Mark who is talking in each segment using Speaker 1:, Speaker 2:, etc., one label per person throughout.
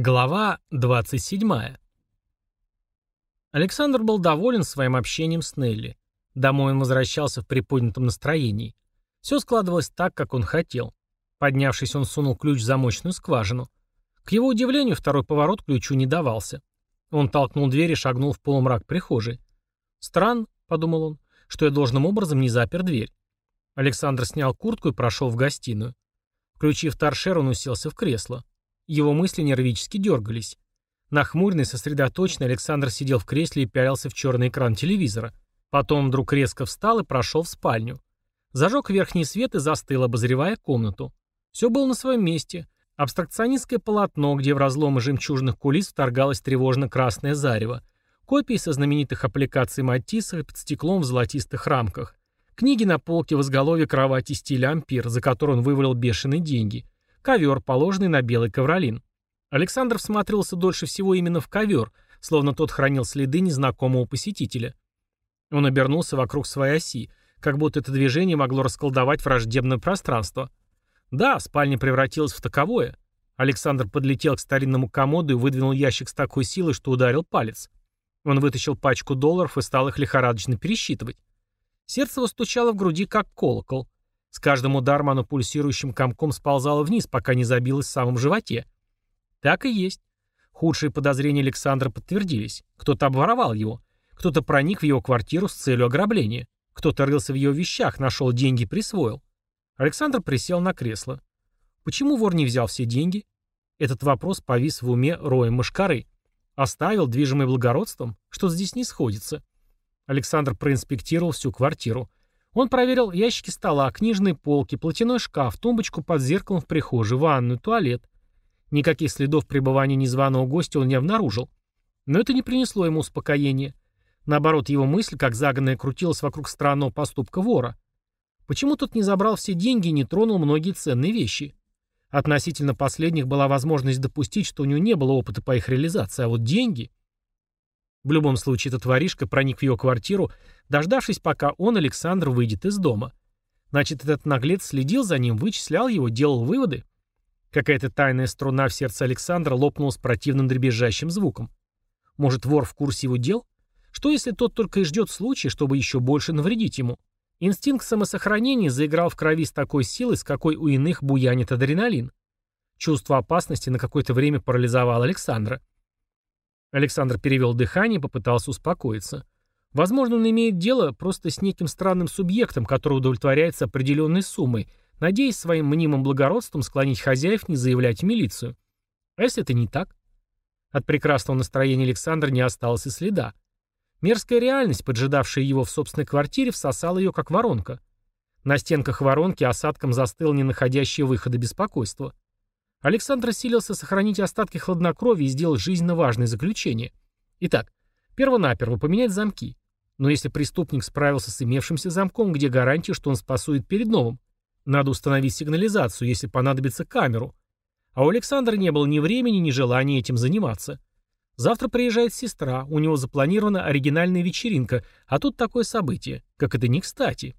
Speaker 1: Глава 27. Александр был доволен своим общением с Нелли. Домой он возвращался в приподнятом настроении. Все складывалось так, как он хотел. Поднявшись, он сунул ключ в замочную скважину. К его удивлению, второй поворот ключу не давался. Он толкнул дверь и шагнул в полумрак прихожей. «Странно», — подумал он, — «что я должным образом не запер дверь». Александр снял куртку и прошел в гостиную. Включив торшер, он уселся в кресло. Его мысли нервически дергались. Нахмуренный, сосредоточенный, Александр сидел в кресле и пялился в черный экран телевизора. Потом вдруг резко встал и прошел в спальню. Зажег верхний свет и застыл, обозревая комнату. Все было на своем месте. Абстракционистское полотно, где в разломы жемчужных кулис вторгалось тревожно-красное зарево. Копии со знаменитых аппликаций Матисса под стеклом в золотистых рамках. Книги на полке в изголовье кровати стиля ампир, за который он вывалил бешеные деньги – ковер, положенный на белый ковролин. Александр всматривался дольше всего именно в ковер, словно тот хранил следы незнакомого посетителя. Он обернулся вокруг своей оси, как будто это движение могло расколдовать враждебное пространство. Да, спальня превратилась в таковое. Александр подлетел к старинному комоду и выдвинул ящик с такой силой, что ударил палец. Он вытащил пачку долларов и стал их лихорадочно пересчитывать. Сердце его стучало в груди, как колокол. С каждым ударом оно пульсирующим комком сползало вниз, пока не забилось в самом животе. Так и есть. Худшие подозрения Александра подтвердились. Кто-то обворовал его. Кто-то проник в его квартиру с целью ограбления. Кто-то рылся в ее вещах, нашел деньги и присвоил. Александр присел на кресло. Почему вор не взял все деньги? Этот вопрос повис в уме роем мышкары. Оставил, движимый благородством? Что здесь не сходится? Александр проинспектировал всю квартиру. Он проверил ящики стола, книжные полки, платяной шкаф, тумбочку под зеркалом в прихожей, ванную, туалет. Никаких следов пребывания незваного гостя он не обнаружил. Но это не принесло ему успокоения. Наоборот, его мысль, как заганная, крутилась вокруг странного поступка вора. Почему тот не забрал все деньги и не тронул многие ценные вещи? Относительно последних была возможность допустить, что у него не было опыта по их реализации, а вот деньги... В любом случае, этот воришка проник в ее квартиру, дождавшись, пока он, Александр, выйдет из дома. Значит, этот наглец следил за ним, вычислял его, делал выводы. Какая-то тайная струна в сердце Александра лопнула с противным дребезжащим звуком. Может, вор в курсе его дел? Что, если тот только и ждет случая, чтобы еще больше навредить ему? Инстинкт самосохранения заиграл в крови с такой силой, с какой у иных буянит адреналин. Чувство опасности на какое-то время парализовало Александра. Александр перевел дыхание и попытался успокоиться. Возможно, он имеет дело просто с неким странным субъектом, который удовлетворяется определенной суммой, надеясь своим мнимым благородством склонить хозяев не заявлять в милицию. А если это не так? От прекрасного настроения Александра не осталось и следа. Мерзкая реальность, поджидавшая его в собственной квартире, всосала ее как воронка. На стенках воронки осадком застыл не находящее выхода беспокойство. Александр силился сохранить остатки хладнокровия и сделать жизненно важное заключение. Итак, первонаперво поменять замки. Но если преступник справился с имевшимся замком, где гарантия, что он спасует перед новым? Надо установить сигнализацию, если понадобится камеру. А у Александра не было ни времени, ни желания этим заниматься. Завтра приезжает сестра, у него запланирована оригинальная вечеринка, а тут такое событие. Как это не кстати.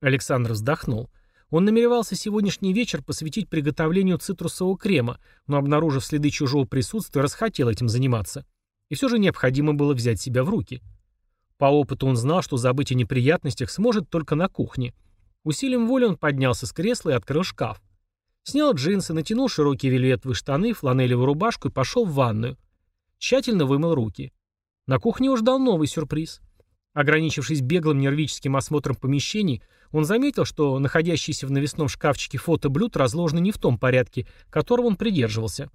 Speaker 1: Александр вздохнул. Он намеревался сегодняшний вечер посвятить приготовлению цитрусового крема, но, обнаружив следы чужого присутствия, расхотел этим заниматься. И все же необходимо было взять себя в руки. По опыту он знал, что забыть о неприятностях сможет только на кухне. Усилием воли он поднялся с кресла и открыл шкаф. Снял джинсы, натянул широкие вельветовые штаны, фланелевую рубашку и пошел в ванную. Тщательно вымыл руки. На кухне его ждал новый сюрприз. Ограничившись беглым нервическим осмотром помещений, он заметил, что находящиеся в навесном шкафчике фото блюд разложены не в том порядке, которого он придерживался.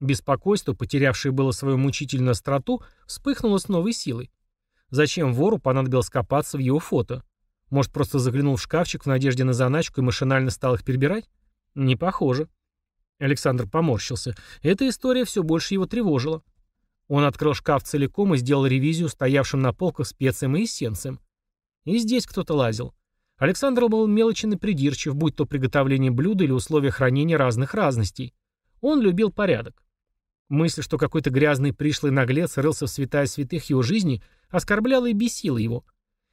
Speaker 1: Беспокойство, потерявшее было свою мучительную остроту, вспыхнуло с новой силой. Зачем вору понадобилось копаться в его фото? Может, просто заглянул в шкафчик в надежде на заначку и машинально стал их перебирать? Не похоже. Александр поморщился. Эта история все больше его тревожила. Он открыл шкаф целиком и сделал ревизию стоявшим на полках специям и эссенциям. И здесь кто-то лазил. Александр был мелочен и придирчив, будь то приготовление блюда или условия хранения разных разностей. Он любил порядок. Мысль, что какой-то грязный пришлый наглец рылся в святая святых его жизни, оскорбляла и бесила его.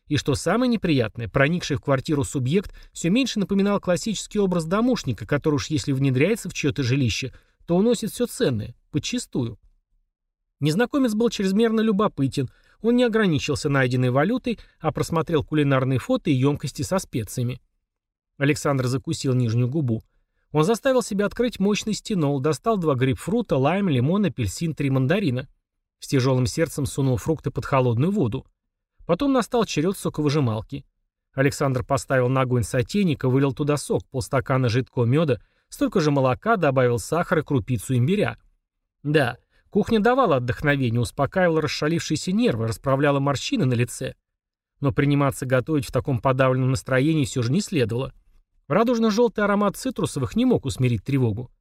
Speaker 1: И что самое неприятное, проникший в квартиру субъект все меньше напоминал классический образ домушника, который уж если внедряется в чье-то жилище, то уносит все ценное, подчистую. Незнакомец был чрезмерно любопытен, он не ограничился найденной валютой, а просмотрел кулинарные фото и емкости со специями. Александр закусил нижнюю губу. Он заставил себя открыть мощный стенол, достал два грейпфрута, лайм, лимон, апельсин, три мандарина. С тяжелым сердцем сунул фрукты под холодную воду. Потом настал черед соковыжималки. Александр поставил на огонь сотейник вылил туда сок, полстакана жидкого меда, столько же молока, добавил сахар и крупицу имбиря. Да, кухня давала отдохновение, успокаивала расшалившиеся нервы, расправляла морщины на лице. Но приниматься готовить в таком подавленном настроении все же не следовало. Радужно-желтый аромат цитрусовых не мог усмирить тревогу.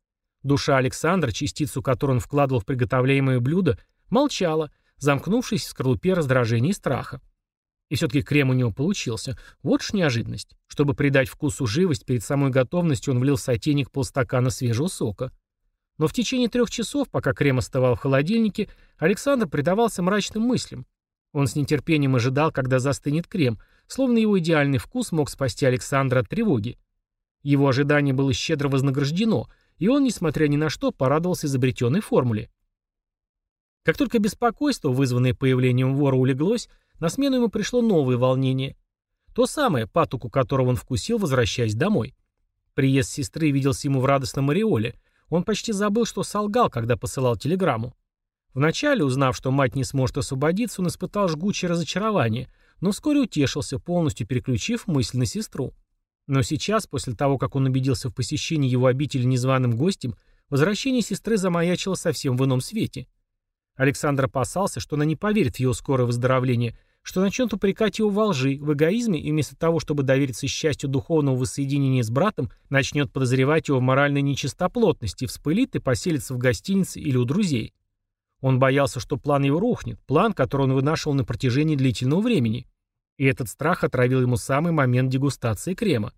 Speaker 1: Душа Александра, частицу которой он вкладывал в приготовляемое блюдо, молчала, замкнувшись в скорлупе раздражения и страха. И все-таки крем у него получился. Вот ж неожиданность. Чтобы придать вкусу живость, перед самой готовностью он влил в сотейник полстакана свежего сока. Но в течение трех часов, пока крем остывал в холодильнике, Александр предавался мрачным мыслям. Он с нетерпением ожидал, когда застынет крем, словно его идеальный вкус мог спасти Александра от тревоги. Его ожидание было щедро вознаграждено, и он, несмотря ни на что, порадовался изобретенной формуле. Как только беспокойство, вызванное появлением вора, улеглось, на смену ему пришло новое волнение. То самое, патуку которого он вкусил, возвращаясь домой. Приезд сестры виделся ему в радостном ореоле. Он почти забыл, что солгал, когда посылал телеграмму. Вначале, узнав, что мать не сможет освободиться, он испытал жгучее разочарование, но вскоре утешился, полностью переключив мысль на сестру. Но сейчас, после того, как он убедился в посещении его обители незваным гостем, возвращение сестры замаячило совсем в ином свете. Александр опасался, что она не поверит в его скорое выздоровление, что начнет упрекать его во лжи, в эгоизме и вместо того, чтобы довериться счастью духовного воссоединения с братом, начнет подозревать его в моральной нечистоплотности, вспылит и поселится в гостинице или у друзей. Он боялся, что план его рухнет, план, который он вынашивал на протяжении длительного времени. И этот страх отравил ему самый момент дегустации крема.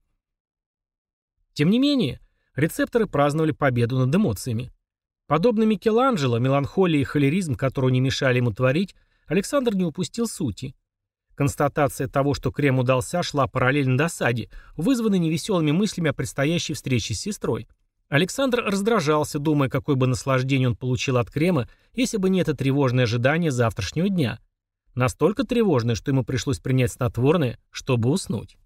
Speaker 1: Тем не менее, рецепторы праздновали победу над эмоциями. Подобно Микеланджело, меланхолия и холеризм, которые не мешали ему творить, Александр не упустил сути. Констатация того, что крем удался, шла параллельно досаде, вызванной невеселыми мыслями о предстоящей встрече с сестрой. Александр раздражался, думая, какое бы наслаждение он получил от крема, если бы не это тревожное ожидание завтрашнего дня. Настолько тревожное, что ему пришлось принять снотворное, чтобы уснуть.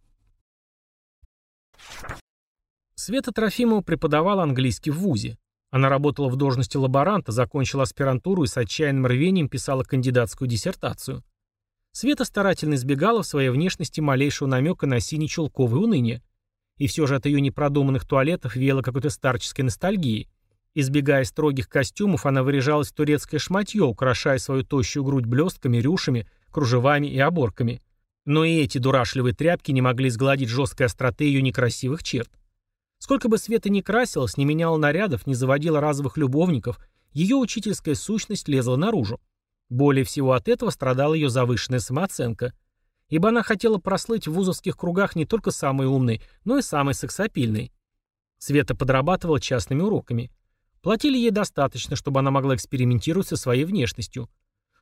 Speaker 1: Света Трофимова преподавала английский в ВУЗе. Она работала в должности лаборанта, закончила аспирантуру и с отчаянным рвением писала кандидатскую диссертацию. Света старательно избегала в своей внешности малейшего намека на синий-чулковое уныние. И все же от ее непродуманных туалетов веяло какой-то старческой ностальгией. Избегая строгих костюмов, она выряжалась в турецкое шматье, украшая свою тощую грудь блестками, рюшами, кружевами и оборками. Но и эти дурашливые тряпки не могли сгладить жесткой остроты ее некрасивых черт. Сколько бы Света ни красилась, не меняла нарядов, не заводила разовых любовников, ее учительская сущность лезла наружу. Более всего от этого страдала ее завышенная самооценка. Ибо она хотела прослыть в вузовских кругах не только самой умной, но и самой сексапильной. Света подрабатывала частными уроками. Платили ей достаточно, чтобы она могла экспериментировать со своей внешностью.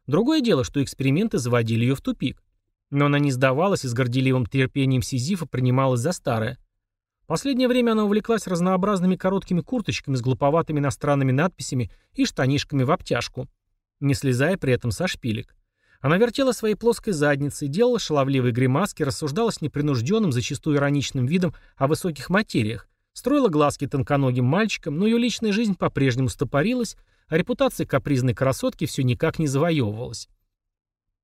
Speaker 1: Другое дело, что эксперименты заводили ее в тупик. Но она не сдавалась и с горделивым терпением Сизифа принималась за старое. Последнее время она увлеклась разнообразными короткими курточками с глуповатыми иностранными надписями и штанишками в обтяжку, не слезая при этом со шпилек. Она вертела своей плоской задницей, делала шаловливые гримаски, рассуждала с непринужденным, зачастую ироничным видом о высоких материях, Строила глазки тонконогим мальчикам, но ее личная жизнь по-прежнему стопорилась, а репутация капризной красотки все никак не завоевывалась.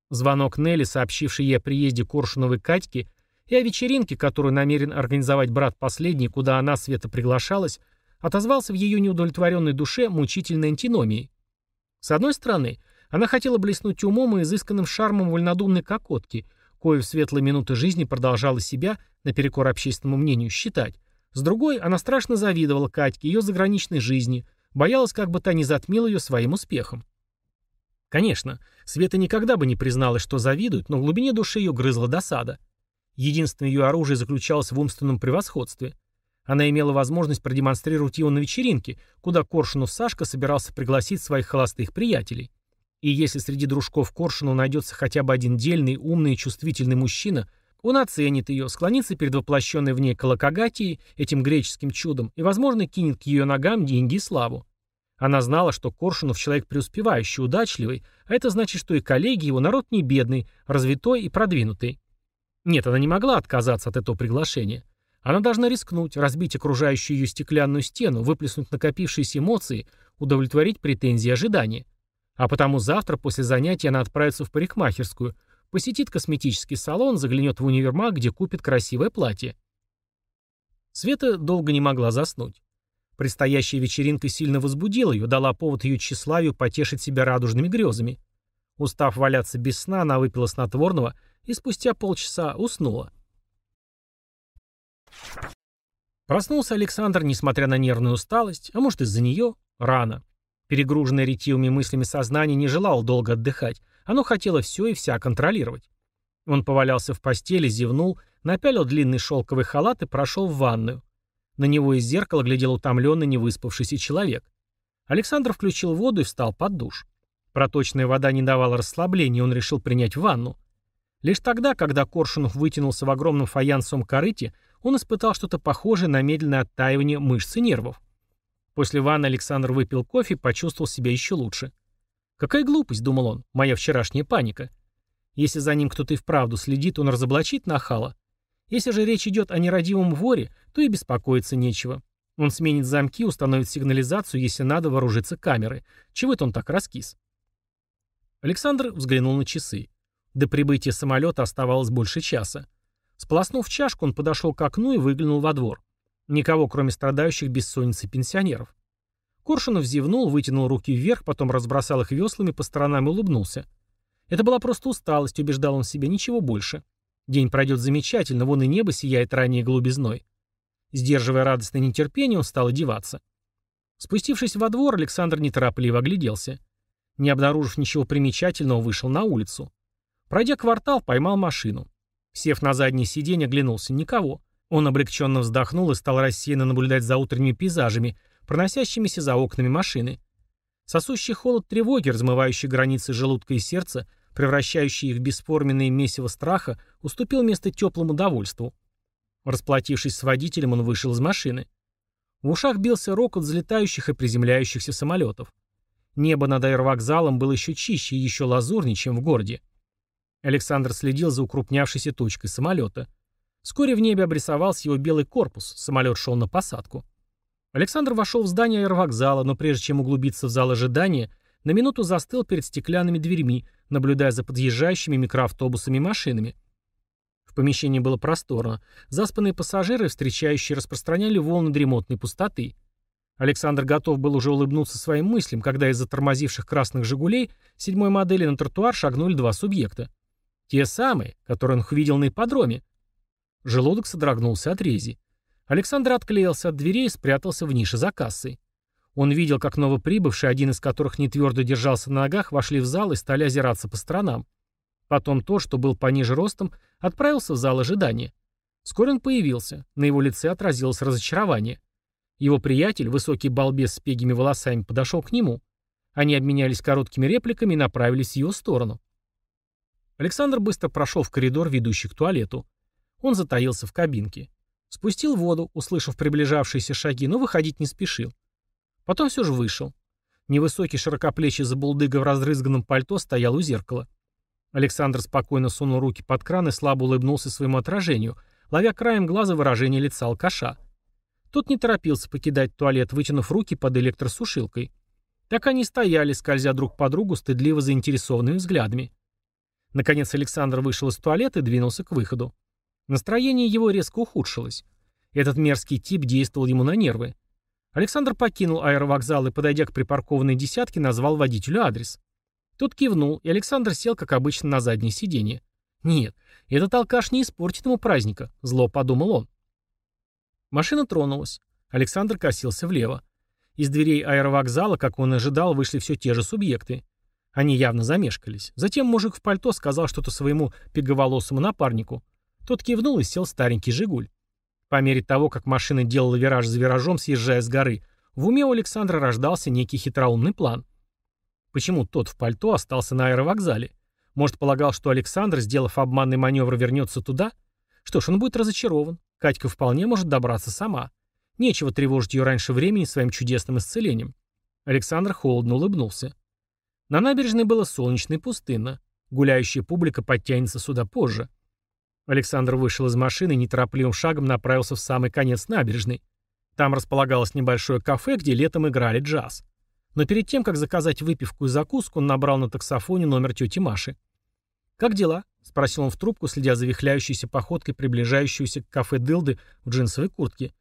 Speaker 1: Звонок Нелли, сообщивший ей о приезде Коршуновой Катьки и о вечеринке, которую намерен организовать брат последний, куда она, Света, приглашалась, отозвался в ее неудовлетворенной душе мучительной антиномией. С одной стороны, она хотела блеснуть умом и изысканным шармом вольнодумной кокотки, кое в светлые минуты жизни продолжала себя, наперекор общественному мнению, считать, с другой, она страшно завидовала Катьке ее заграничной жизни, боялась, как бы та не затмила ее своим успехом. Конечно, Света никогда бы не призналась, что завидует, но в глубине души ее грызла досада. Единственное ее оружие заключалось в умственном превосходстве. Она имела возможность продемонстрировать его на вечеринке, куда Коршунов Сашка собирался пригласить своих холостых приятелей. И если среди дружков Коршуну найдется хотя бы один дельный, умный и чувствительный мужчина – он оценит ее, склонится перед воплощенной в ней колокогатией, этим греческим чудом, и, возможно, кинет к ее ногам деньги и славу. Она знала, что Коршунов человек преуспевающий, удачливый, а это значит, что и коллеги его народ не бедный, развитой и продвинутый. Нет, она не могла отказаться от этого приглашения. Она должна рискнуть, разбить окружающую ее стеклянную стену, выплеснуть накопившиеся эмоции, удовлетворить претензии и ожидания. А потому завтра после занятия она отправится в парикмахерскую, посетит косметический салон, заглянет в универмаг, где купит красивое платье. Света долго не могла заснуть. Предстоящая вечеринка сильно возбудила ее, дала повод ее тщеславию потешить себя радужными грезами. Устав валяться без сна, она выпила снотворного и спустя полчаса уснула. Проснулся Александр, несмотря на нервную усталость, а может из-за нее, рано. Перегруженное ретивыми мыслями сознание не желало долго отдыхать, оно хотело все и вся контролировать. Он повалялся в постели, зевнул, напялил длинный шелковый халат и прошел в ванную. На него из зеркала глядел утомленный, невыспавшийся человек. Александр включил воду и встал под душ. Проточная вода не давала расслабления, он решил принять ванну. Лишь тогда, когда Коршунов вытянулся в огромном фаянсовом корыте, он испытал что-то похожее на медленное оттаивание мышц и нервов. После ванны Александр выпил кофе и почувствовал себя еще лучше. «Какая глупость», — думал он, — «моя вчерашняя паника». Если за ним кто-то и вправду следит, он разоблачит нахала. Если же речь идет о нерадивом воре, то и беспокоиться нечего. Он сменит замки, установит сигнализацию, если надо вооружиться камерой. Чего это он так раскис? Александр взглянул на часы. До прибытия самолета оставалось больше часа. Сполоснув чашку, он подошел к окну и выглянул во двор. Никого, кроме страдающих бессонницей пенсионеров. Коршунов зевнул, вытянул руки вверх, потом разбросал их веслами по сторонам и улыбнулся. Это была просто усталость, убеждал он себя, ничего больше. День пройдет замечательно, вон и небо сияет ранее голубизной. Сдерживая радостное нетерпение, он стал одеваться. Спустившись во двор, Александр неторопливо огляделся. Не обнаружив ничего примечательного, вышел на улицу. Пройдя квартал, поймал машину. Сев на заднее сиденье, оглянулся. Никого. Он облегченно вздохнул и стал рассеянно наблюдать за утренними пейзажами, проносящимися за окнами машины. Сосущий холод тревоги, размывающий границы желудка и сердца, превращающий их в бесформенное месиво страха, уступил место теплому довольству. Расплатившись с водителем, он вышел из машины. В ушах бился рокот взлетающих и приземляющихся самолетов. Небо над аэровокзалом было еще чище и еще лазурнее, чем в городе. Александр следил за укрупнявшейся точкой самолета. Вскоре в небе обрисовался его белый корпус, самолет шел на посадку. Александр вошел в здание аэровокзала, но прежде чем углубиться в зал ожидания, на минуту застыл перед стеклянными дверьми, наблюдая за подъезжающими микроавтобусами и машинами. В помещении было просторно. Заспанные пассажиры, встречающие, распространяли волны дремотной пустоты. Александр готов был уже улыбнуться своим мыслям, когда из затормозивших красных «Жигулей» седьмой модели на тротуар шагнули два субъекта. Те самые, которые он увидел на ипподроме. Желудок содрогнулся от рези. Александр отклеился от дверей и спрятался в нише за кассой. Он видел, как новоприбывшие, один из которых не твердо держался на ногах, вошли в зал и стали озираться по сторонам. Потом то, что был пониже ростом, отправился в зал ожидания. Вскоре он появился. На его лице отразилось разочарование. Его приятель, высокий балбес с пегими волосами, подошел к нему. Они обменялись короткими репликами и направились в его сторону. Александр быстро прошел в коридор, ведущий к туалету. Он затаился в кабинке. Спустил воду, услышав приближавшиеся шаги, но выходить не спешил. Потом все же вышел. Невысокий широкоплечий забулдыга в разрызганном пальто стоял у зеркала. Александр спокойно сунул руки под кран и слабо улыбнулся своему отражению, ловя краем глаза выражение лица алкаша. Тот не торопился покидать туалет, вытянув руки под электросушилкой. Так они стояли, скользя друг по другу стыдливо заинтересованными взглядами. Наконец Александр вышел из туалета и двинулся к выходу. Настроение его резко ухудшилось. Этот мерзкий тип действовал ему на нервы. Александр покинул аэровокзал и, подойдя к припаркованной десятке, назвал водителю адрес. Тот кивнул, и Александр сел, как обычно, на заднее сиденье. «Нет, этот алкаш не испортит ему праздника», — зло подумал он. Машина тронулась. Александр косился влево. Из дверей аэровокзала, как он ожидал, вышли все те же субъекты. Они явно замешкались. Затем мужик в пальто сказал что-то своему пеговолосому напарнику. Тот кивнул и сел старенький «Жигуль». По мере того, как машина делала вираж за виражом, съезжая с горы, в уме у Александра рождался некий хитроумный план. Почему тот в пальто остался на аэровокзале? Может, полагал, что Александр, сделав обманный маневр, вернется туда? Что ж, он будет разочарован. Катька вполне может добраться сама. Нечего тревожить ее раньше времени своим чудесным исцелением. Александр холодно улыбнулся. На набережной было солнечно и пустынно. Гуляющая публика подтянется сюда позже. Александр вышел из машины и неторопливым шагом направился в самый конец набережной. Там располагалось небольшое кафе, где летом играли джаз. Но перед тем, как заказать выпивку и закуску, он набрал на таксофоне номер тети Маши. «Как дела?» — спросил он в трубку, следя за вихляющейся походкой приближающуюся к кафе Дылды в джинсовой куртке.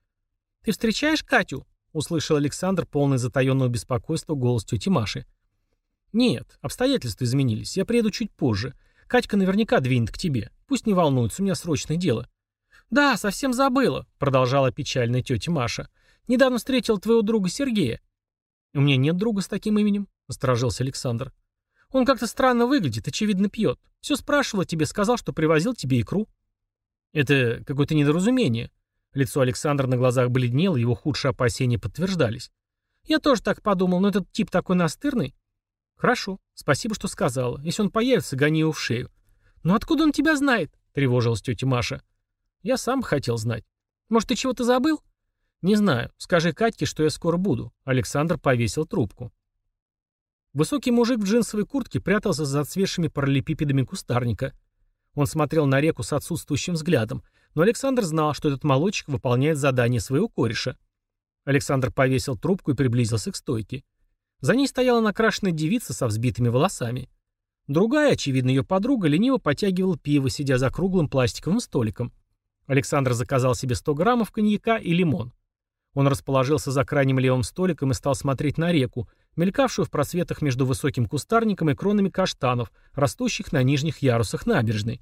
Speaker 1: «Ты встречаешь Катю?» — услышал Александр, полный затаенного беспокойства, голос тети Маши. «Нет, обстоятельства изменились. Я приеду чуть позже. Катька наверняка двинет к тебе. Пусть не волнуется, у меня срочное дело». «Да, совсем забыла», — продолжала печальная тетя Маша. «Недавно встретил твоего друга Сергея». «У меня нет друга с таким именем», — насторожился Александр. «Он как-то странно выглядит, очевидно пьет. Все спрашивал тебе, сказал, что привозил тебе икру». «Это какое-то недоразумение». Лицо Александра на глазах бледнело, его худшие опасения подтверждались. «Я тоже так подумал, но этот тип такой настырный». «Хорошо, спасибо, что сказала. Если он появится, гони его в шею». «Но откуда он тебя знает?» — тревожилась тетя Маша. «Я сам хотел знать. Может, ты чего-то забыл?» «Не знаю. Скажи Катьке, что я скоро буду». Александр повесил трубку. Высокий мужик в джинсовой куртке прятался за отсвевшими параллелепипедами кустарника. Он смотрел на реку с отсутствующим взглядом, но Александр знал, что этот молодчик выполняет задание своего кореша. Александр повесил трубку и приблизился к стойке. За ней стояла накрашенная девица со взбитыми волосами. Другая, очевидно, ее подруга, лениво потягивала пиво, сидя за круглым пластиковым столиком. Александр заказал себе 100 граммов коньяка и лимон. Он расположился за крайним левым столиком и стал смотреть на реку, мелькавшую в просветах между высоким кустарником и кронами каштанов, растущих на нижних ярусах набережной.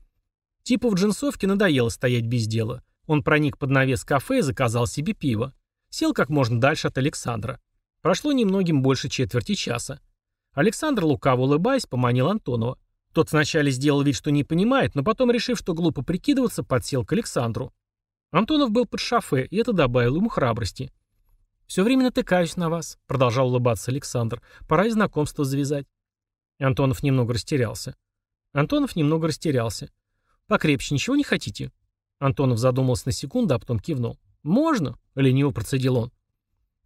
Speaker 1: Типу в джинсовке надоело стоять без дела. Он проник под навес кафе и заказал себе пиво. Сел как можно дальше от Александра. Прошло немногим больше четверти часа. Александр, лукаво улыбаясь, поманил Антонова. Тот вначале сделал вид, что не понимает, но потом, решив, что глупо прикидываться, подсел к Александру. Антонов был под шофе, и это добавило ему храбрости. «Все время натыкаюсь на вас», — продолжал улыбаться Александр. «Пора и знакомство завязать». Антонов немного растерялся. Антонов немного растерялся. «Покрепче ничего не хотите?» Антонов задумался на секунду, а потом кивнул. «Можно?» — лениво процедил он.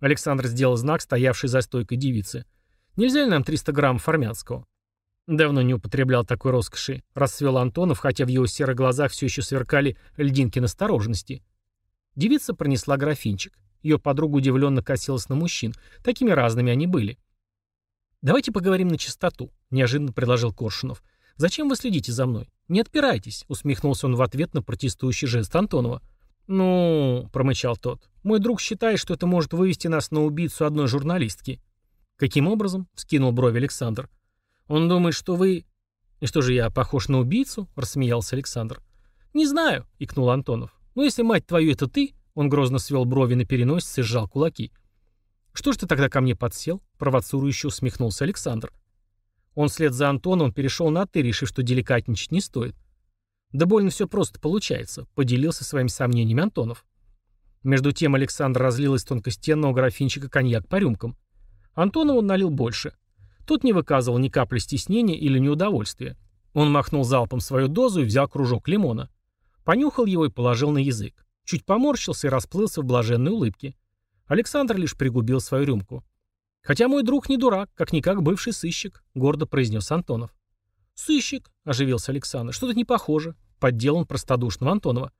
Speaker 1: Александр сделал знак, стоявший за стойкой девицы. «Нельзя ли нам 300 граммов армянского?» Давно не употреблял такой роскоши, расцвел Антонов, хотя в его серых глазах все еще сверкали льдинки настороженности. Девица пронесла графинчик. Ее подруга удивленно косилась на мужчин. Такими разными они были. «Давайте поговорим на чистоту», — неожиданно предложил Коршунов. «Зачем вы следите за мной? Не отпирайтесь», — усмехнулся он в ответ на протестующий жест Антонова. «Ну...» — промычал тот. «Мой друг считает, что это может вывести нас на убийцу одной журналистки». «Каким образом?» — скинул брови Александр. Он думает, что вы... И что же я, похож на убийцу? Рассмеялся Александр. Не знаю, икнул Антонов. Но если мать твою это ты, он грозно свел брови на переносице и сжал кулаки. Что ж ты тогда ко мне подсел? Провоцирующе усмехнулся Александр. Он вслед за Антоном перешел на «ты», решив, что деликатничать не стоит. «Да больно все просто получается», — поделился своими сомнениями Антонов. Между тем Александр разлил из тонкостенного графинчика коньяк по рюмкам. Антонову налил больше. Тот не выказывал ни капли стеснения или неудовольствия. Он махнул залпом свою дозу и взял кружок лимона. Понюхал его и положил на язык. Чуть поморщился и расплылся в блаженной улыбке. Александр лишь пригубил свою рюмку. «Хотя мой друг не дурак, как-никак бывший сыщик», — гордо произнес Антонов. «Сыщик», — оживился Александр, — «что-то не похоже», — подделал он простодушного Антонова.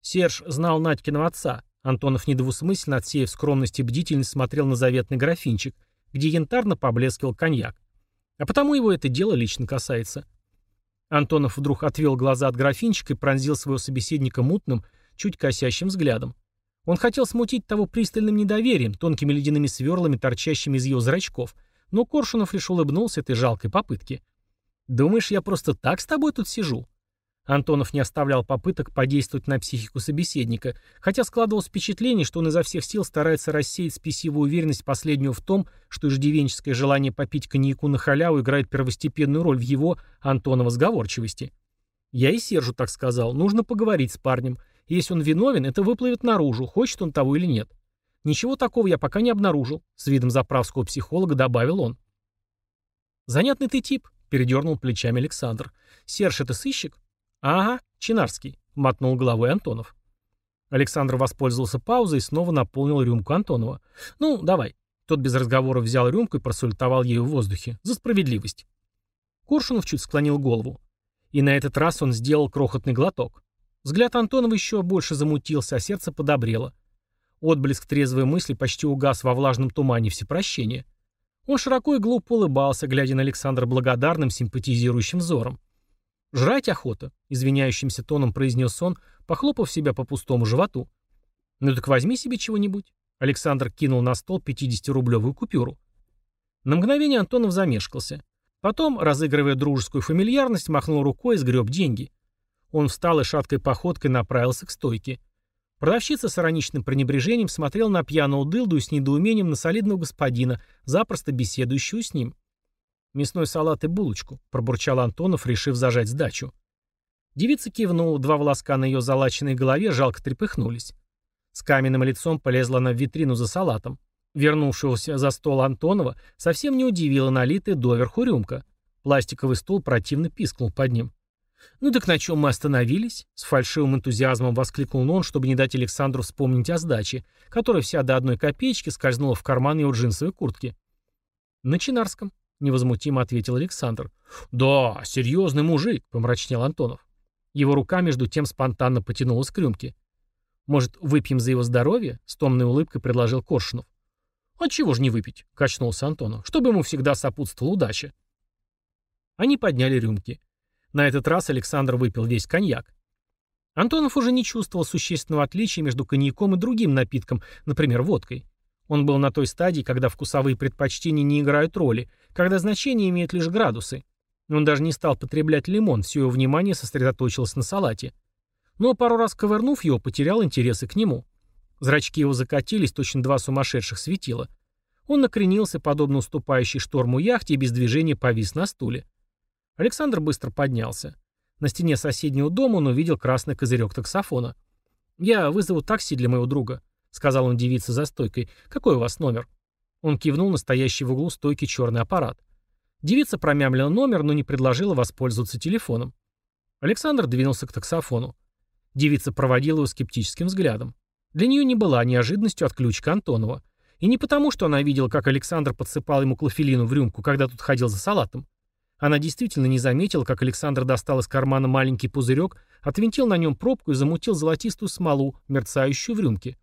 Speaker 1: Серж знал Надькиного отца. Антонов недвусмысленно, отсеяв скромность и бдительность, смотрел на заветный графинчик — где янтарно поблескивал коньяк. А потому его это дело лично касается. Антонов вдруг отвел глаза от графинчика и пронзил своего собеседника мутным, чуть косящим взглядом. Он хотел смутить того пристальным недоверием, тонкими ледяными сверлами, торчащими из его зрачков, но Коршунов лишь улыбнулся этой жалкой попытке. «Думаешь, я просто так с тобой тут сижу?» Антонов не оставлял попыток подействовать на психику собеседника, хотя складывалось впечатление, что он изо всех сил старается рассеять спесивую уверенность последнего в том, что иждивенческое желание попить коньяку на халяву играет первостепенную роль в его, Антонова, сговорчивости. «Я и Сержу так сказал. Нужно поговорить с парнем. Если он виновен, это выплывет наружу, хочет он того или нет. Ничего такого я пока не обнаружил», — с видом заправского психолога добавил он. «Занятный ты тип», — передернул плечами Александр. «Серж — это сыщик?» «Ага, Чинарский», — мотнул головой Антонов. Александр воспользовался паузой и снова наполнил рюмку Антонова. «Ну, давай». Тот без разговора взял рюмку и просультовал ею в воздухе. За справедливость. Коршунов чуть склонил голову. И на этот раз он сделал крохотный глоток. Взгляд Антонова еще больше замутился, а сердце подобрело. Отблеск трезвой мысли почти угас во влажном тумане всепрощения. Он широко и глупо улыбался, глядя на Александра благодарным, симпатизирующим взором. «Жрать охота», — извиняющимся тоном произнес он, похлопав себя по пустому животу. «Ну так возьми себе чего-нибудь». Александр кинул на стол 50-рублевую купюру. На мгновение Антонов замешкался. Потом, разыгрывая дружескую фамильярность, махнул рукой и сгреб деньги. Он встал и шаткой походкой направился к стойке. Продавщица с ироничным пренебрежением смотрел на пьяного дылду и с недоумением на солидного господина, запросто беседующего с ним. «Мясной салат и булочку», — пробурчал Антонов, решив зажать сдачу. Девица кивнула, два волоска на ее залаченной голове жалко трепыхнулись. С каменным лицом полезла она в витрину за салатом. Вернувшегося за стол Антонова совсем не удивила налитая доверху рюмка. Пластиковый стул противно пискнул под ним. «Ну так на чем мы остановились?» С фальшивым энтузиазмом воскликнул он, чтобы не дать Александру вспомнить о сдаче, которая вся до одной копеечки скользнула в карман его джинсовой куртки. «На Чинарском», — невозмутимо ответил Александр. «Да, серьезный мужик», — помрачнел Антонов. Его рука между тем спонтанно потянулась к рюмке. «Может, выпьем за его здоровье?» — с томной улыбкой предложил Коршунов. «А чего ж не выпить?» — качнулся Антонов. «Чтобы ему всегда сопутствовала удача». Они подняли рюмки. На этот раз Александр выпил весь коньяк. Антонов уже не чувствовал существенного отличия между коньяком и другим напитком, например, водкой. Он был на той стадии, когда вкусовые предпочтения не играют роли, когда значение имеют лишь градусы. Он даже не стал потреблять лимон, все его внимание сосредоточилось на салате. Но пару раз ковырнув его, потерял интересы к нему. Зрачки его закатились, точно два сумасшедших светила. Он накренился, подобно уступающей шторму яхте, и без движения повис на стуле. Александр быстро поднялся. На стене соседнего дома он увидел красный козырек таксофона. «Я вызову такси для моего друга», — сказал он девице за стойкой. «Какой у вас номер?» Он кивнул на стоящий в углу стойки черный аппарат. Девица промямлила номер, но не предложила воспользоваться телефоном. Александр двинулся к таксофону. Девица проводила его скептическим взглядом. Для нее не была неожиданностью отключка Антонова. И не потому, что она видела, как Александр подсыпал ему клофелину в рюмку, когда тут ходил за салатом. Она действительно не заметила, как Александр достал из кармана маленький пузырек, отвинтил на нем пробку и замутил золотистую смолу, мерцающую в рюмке.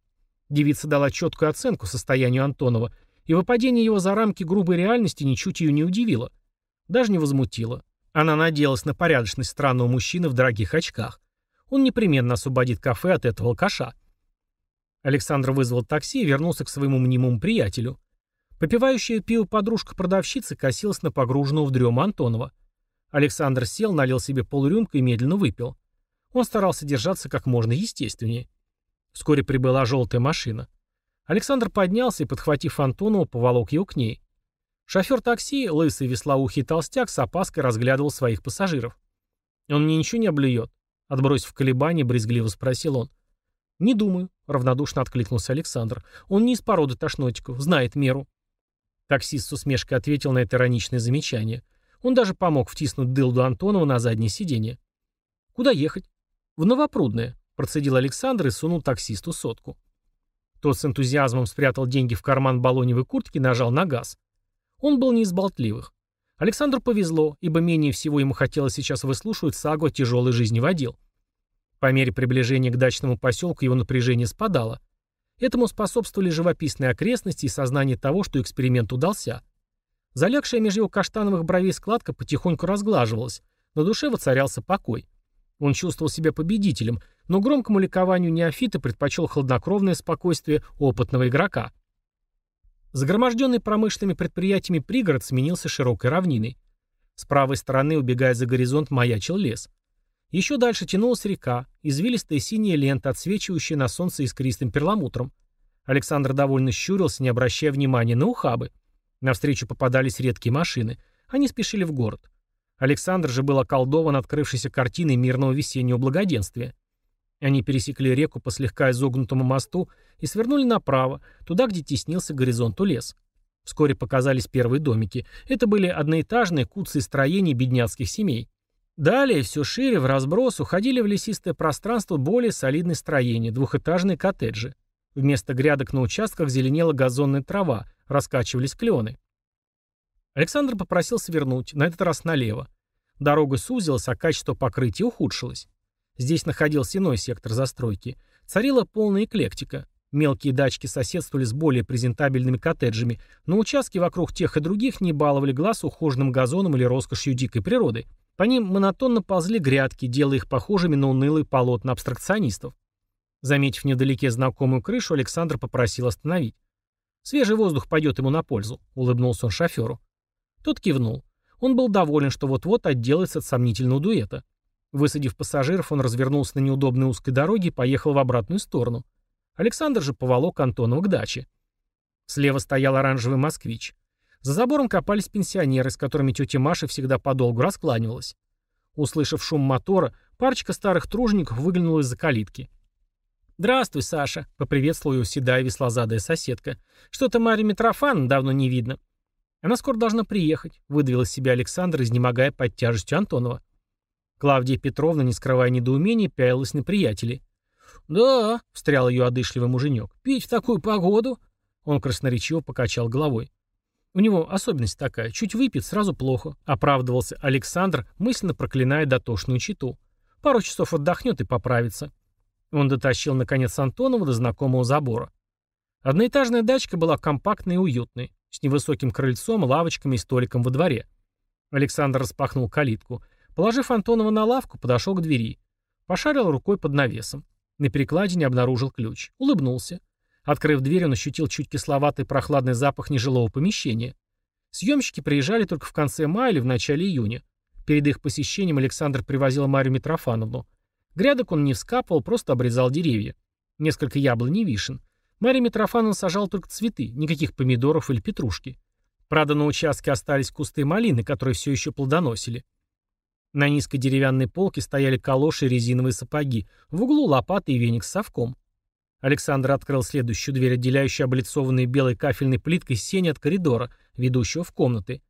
Speaker 1: Девица дала четкую оценку состоянию Антонова, и выпадение его за рамки грубой реальности ничуть ее не удивило. Даже не возмутило. Она надеялась на порядочность странного мужчины в дорогих очках. Он непременно освободит кафе от этого алкаша. Александр вызвал такси и вернулся к своему мнимому приятелю. Попивающая пиво подружка продавщицы косилась на погруженного в дрему Антонова. Александр сел, налил себе полрюмка и медленно выпил. Он старался держаться как можно естественнее. Вскоре прибыла желтая машина. Александр поднялся и, подхватив Антонова, поволок его к ней. Шофер такси, лысый веслоухий толстяк, с опаской разглядывал своих пассажиров. «Он мне ничего не облюет?» Отбросив колебания, брезгливо спросил он. «Не думаю», — равнодушно откликнулся Александр. «Он не из породы тошнотиков, знает меру». Таксист с усмешкой ответил на это ироничное замечание. Он даже помог втиснуть дылду Антонова на заднее сиденье. «Куда ехать?» «В Новопрудное», — процедил Александр и сунул таксисту сотку. Тот с энтузиазмом спрятал деньги в карман балоневой куртки и нажал на газ. Он был не из болтливых. Александру повезло, ибо менее всего ему хотелось сейчас выслушивать сагу о тяжелой жизни водил. По мере приближения к дачному поселку его напряжение спадало. Этому способствовали живописные окрестности и сознание того, что эксперимент удался. Залегшая между его каштановых бровей складка потихоньку разглаживалась, на душе воцарялся покой. Он чувствовал себя победителем, но громкому ликованию неофита предпочел хладнокровное спокойствие опытного игрока. Загроможденный промышленными предприятиями пригород сменился широкой равниной. С правой стороны, убегая за горизонт, маячил лес. Еще дальше тянулась река, извилистая синяя лента, отсвечивающая на солнце искристым перламутром. Александр довольно щурился, не обращая внимания на ухабы. Навстречу попадались редкие машины. Они спешили в город. Александр же был околдован открывшейся картиной мирного весеннего благоденствия. Они пересекли реку по слегка изогнутому мосту и свернули направо, туда, где теснился горизонту лес. Вскоре показались первые домики. Это были одноэтажные куцые строения бедняцких семей. Далее, все шире, в разброс, уходили в лесистое пространство более солидные строения, двухэтажные коттеджи. Вместо грядок на участках зеленела газонная трава, раскачивались клены. Александр попросил свернуть, на этот раз налево. Дорога сузилась, а качество покрытия ухудшилось. Здесь находился иной сектор застройки. Царила полная эклектика. Мелкие дачки соседствовали с более презентабельными коттеджами, но участки вокруг тех и других не баловали глаз ухоженным газоном или роскошью дикой природы. По ним монотонно ползли грядки, делая их похожими на унылые полотна абстракционистов. Заметив недалеке знакомую крышу, Александр попросил остановить. «Свежий воздух пойдет ему на пользу», — улыбнулся он шоферу. Тот кивнул. Он был доволен, что вот-вот отделается от сомнительного дуэта. Высадив пассажиров, он развернулся на неудобной узкой дороге и поехал в обратную сторону. Александр же поволок Антонова к даче. Слева стоял оранжевый москвич. За забором копались пенсионеры, с которыми тетя Маша всегда подолгу раскланивалась. Услышав шум мотора, парочка старых тружеников выглянула из-за калитки. «Здравствуй, Саша», — поприветствовала его седая веслозадая соседка. «Что-то Марья Митрофан давно не видно». «Она скоро должна приехать», — выдавил из себя Александр, изнемогая под тяжестью Антонова. Клавдия Петровна, не скрывая недоумения, пялилась на приятелей. «Да», — встрял ее одышливый муженек, — «пить в такую погоду?» Он красноречиво покачал головой. У него особенность такая, чуть выпьет, сразу плохо, оправдывался Александр, мысленно проклиная дотошную читу. Пару часов отдохнет и поправится. Он дотащил, наконец, Антонова до знакомого забора. Одноэтажная дачка была компактной и уютной, с невысоким крыльцом, лавочками и столиком во дворе. Александр распахнул калитку. Положив Антонова на лавку, подошел к двери. Пошарил рукой под навесом. На перекладине обнаружил ключ. Улыбнулся. Открыв дверь, он ощутил чуть кисловатый прохладный запах нежилого помещения. Съемщики приезжали только в конце мая или в начале июня. Перед их посещением Александр привозил Марию Митрофановну. Грядок он не вскапывал, просто обрезал деревья. Несколько яблонь и вишен. Мария Митрофановна сажала только цветы, никаких помидоров или петрушки. Правда, на участке остались кусты малины, которые все еще плодоносили. На низкой деревянной полке стояли калоши и резиновые сапоги, в углу лопаты и веник с совком. Александр открыл следующую дверь, отделяющую облицованные белой кафельной плиткой сени от коридора, ведущего в комнаты.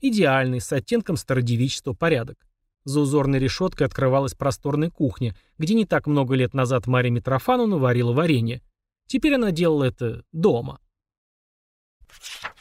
Speaker 1: Идеальный, с оттенком стародевичества порядок. За узорной решеткой открывалась просторная кухня, где не так много лет назад Мария Митрофановна варила варенье. Теперь она делала это дома. Thank